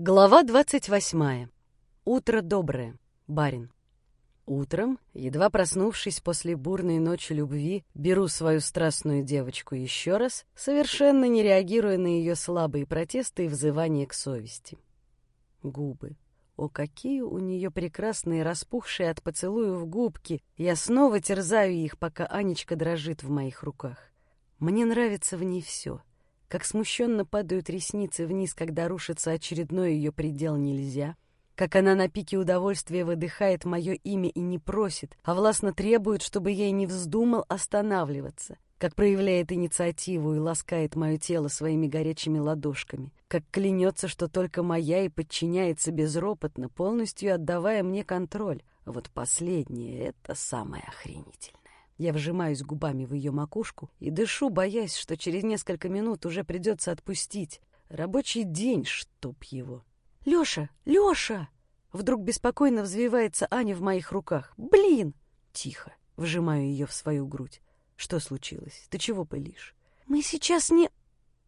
Глава двадцать восьмая. Утро доброе, барин. Утром, едва проснувшись после бурной ночи любви, беру свою страстную девочку еще раз, совершенно не реагируя на ее слабые протесты и взывания к совести. Губы. О, какие у нее прекрасные, распухшие от поцелуев губки! Я снова терзаю их, пока Анечка дрожит в моих руках. Мне нравится в ней все. Как смущенно падают ресницы вниз, когда рушится очередной ее предел нельзя — как она на пике удовольствия выдыхает мое имя и не просит, а властно требует, чтобы ей не вздумал останавливаться, как проявляет инициативу и ласкает мое тело своими горячими ладошками, как клянется, что только моя и подчиняется безропотно, полностью отдавая мне контроль. Вот последнее — это самое охренительное. Я вжимаюсь губами в ее макушку и дышу, боясь, что через несколько минут уже придется отпустить. Рабочий день, чтоб его. «Лёша! Лёша!» Вдруг беспокойно взвивается Аня в моих руках. «Блин!» Тихо. Вжимаю ее в свою грудь. «Что случилось? Ты чего пылишь?» «Мы сейчас не...»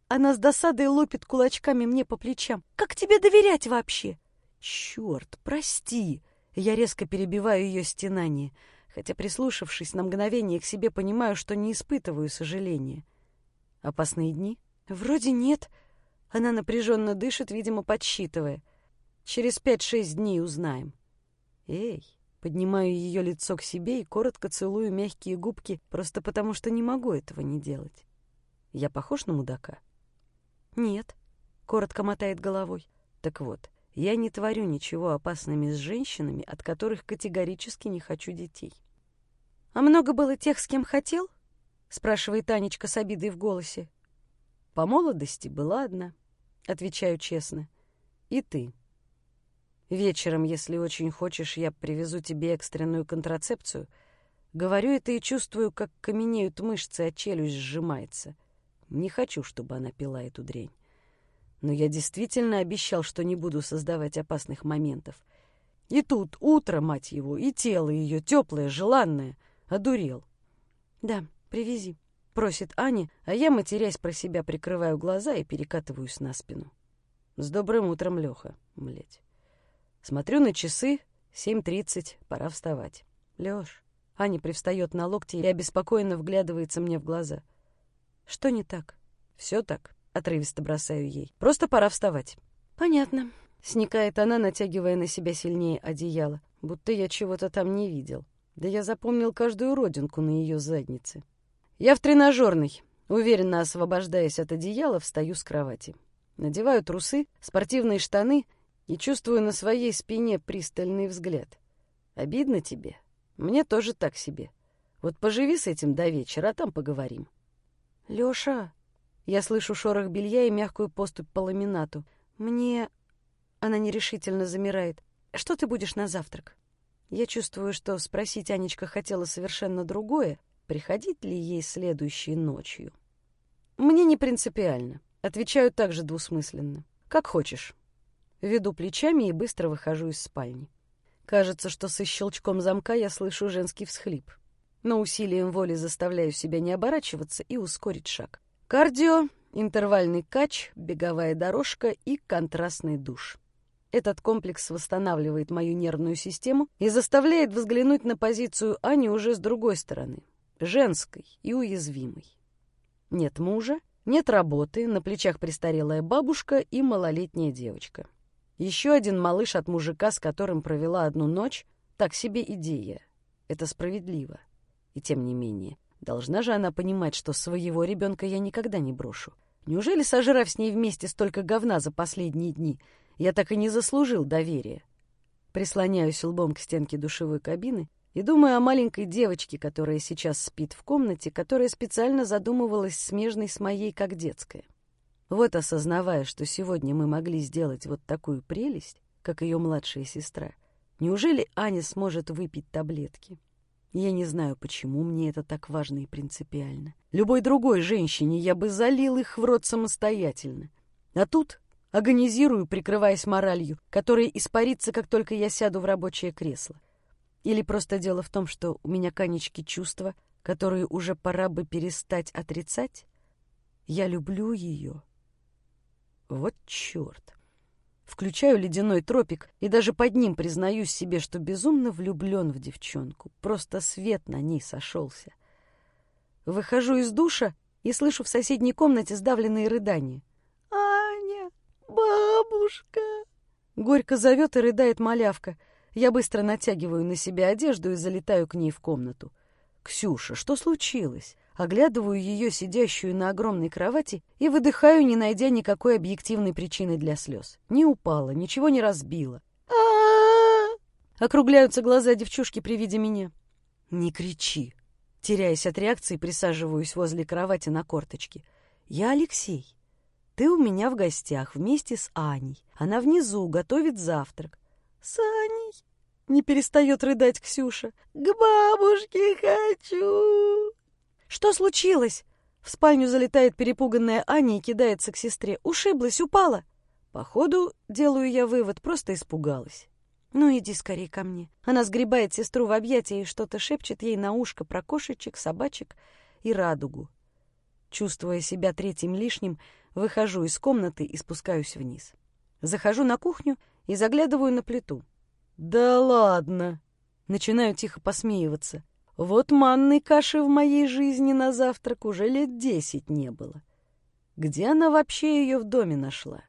Она с досадой лупит кулачками мне по плечам. «Как тебе доверять вообще?» «Черт, прости!» Я резко перебиваю ее стенание, хотя, прислушавшись на мгновение к себе, понимаю, что не испытываю сожаления. «Опасные дни?» «Вроде нет». Она напряженно дышит, видимо, подсчитывая. Через пять-шесть дней узнаем. Эй, поднимаю ее лицо к себе и коротко целую мягкие губки, просто потому что не могу этого не делать. Я похож на мудака? Нет, коротко мотает головой. Так вот, я не творю ничего опасными с женщинами, от которых категорически не хочу детей. А много было тех, с кем хотел? спрашивает Танечка с обидой в голосе. По молодости была одна, отвечаю честно. И ты. Вечером, если очень хочешь, я привезу тебе экстренную контрацепцию. Говорю это и чувствую, как каменеют мышцы, а челюсть сжимается. Не хочу, чтобы она пила эту дрень. Но я действительно обещал, что не буду создавать опасных моментов. И тут утро, мать его, и тело ее теплое, желанное. Одурел. «Да, привези», — просит Аня, а я, матерясь про себя, прикрываю глаза и перекатываюсь на спину. «С добрым утром, Леха, млеть». Смотрю на часы, семь тридцать, пора вставать. Лёш, Аня привстает на локти и обеспокоенно вглядывается мне в глаза. Что не так? Все так, отрывисто бросаю ей. Просто пора вставать. Понятно. Сникает она, натягивая на себя сильнее одеяло, будто я чего-то там не видел. Да я запомнил каждую родинку на ее заднице. Я в тренажерной, уверенно освобождаясь от одеяла, встаю с кровати. Надеваю трусы, спортивные штаны — и чувствую на своей спине пристальный взгляд. Обидно тебе? Мне тоже так себе. Вот поживи с этим до вечера, а там поговорим. Лёша, я слышу шорох белья и мягкую поступь по ламинату. Мне... Она нерешительно замирает. Что ты будешь на завтрак? Я чувствую, что спросить Анечка хотела совершенно другое. Приходить ли ей следующей ночью? Мне не принципиально. Отвечаю также двусмысленно. Как хочешь. Веду плечами и быстро выхожу из спальни. Кажется, что со щелчком замка я слышу женский всхлип. Но усилием воли заставляю себя не оборачиваться и ускорить шаг. Кардио, интервальный кач, беговая дорожка и контрастный душ. Этот комплекс восстанавливает мою нервную систему и заставляет взглянуть на позицию Ани уже с другой стороны, женской и уязвимой. Нет мужа, нет работы, на плечах престарелая бабушка и малолетняя девочка. Еще один малыш от мужика, с которым провела одну ночь, так себе идея. Это справедливо. И тем не менее, должна же она понимать, что своего ребенка я никогда не брошу. Неужели, сожрав с ней вместе столько говна за последние дни, я так и не заслужил доверия? Прислоняюсь лбом к стенке душевой кабины и думаю о маленькой девочке, которая сейчас спит в комнате, которая специально задумывалась смежной с моей, как детская. Вот осознавая, что сегодня мы могли сделать вот такую прелесть, как ее младшая сестра, неужели Аня сможет выпить таблетки? Я не знаю, почему мне это так важно и принципиально. Любой другой женщине я бы залил их в рот самостоятельно. А тут агонизирую, прикрываясь моралью, которая испарится, как только я сяду в рабочее кресло. Или просто дело в том, что у меня канечки чувства, которые уже пора бы перестать отрицать? Я люблю ее. Вот черт! Включаю ледяной тропик и даже под ним признаюсь себе, что безумно влюблен в девчонку. Просто свет на ней сошелся. Выхожу из душа и слышу в соседней комнате сдавленные рыдания. «Аня! Бабушка!» Горько зовет и рыдает малявка. Я быстро натягиваю на себя одежду и залетаю к ней в комнату. «Ксюша, что случилось?» Оглядываю ее, сидящую на огромной кровати, и выдыхаю, не найдя никакой объективной причины для слез. Не упала, ничего не разбила. Округляются глаза девчушки при виде меня. «Не кричи!» Теряясь от реакции, присаживаюсь возле кровати на корточке. «Я Алексей. Ты у меня в гостях вместе с Аней. Она внизу готовит завтрак». «С Аней?» — не перестает рыдать Ксюша. «К бабушке хочу!» «Что случилось?» В спальню залетает перепуганная Аня и кидается к сестре. «Ушиблась, упала!» Походу, делаю я вывод, просто испугалась. «Ну, иди скорее ко мне». Она сгребает сестру в объятия и что-то шепчет ей на ушко про кошечек, собачек и радугу. Чувствуя себя третьим лишним, выхожу из комнаты и спускаюсь вниз. Захожу на кухню и заглядываю на плиту. «Да ладно!» Начинаю тихо посмеиваться. Вот манной каши в моей жизни на завтрак уже лет десять не было. Где она вообще ее в доме нашла?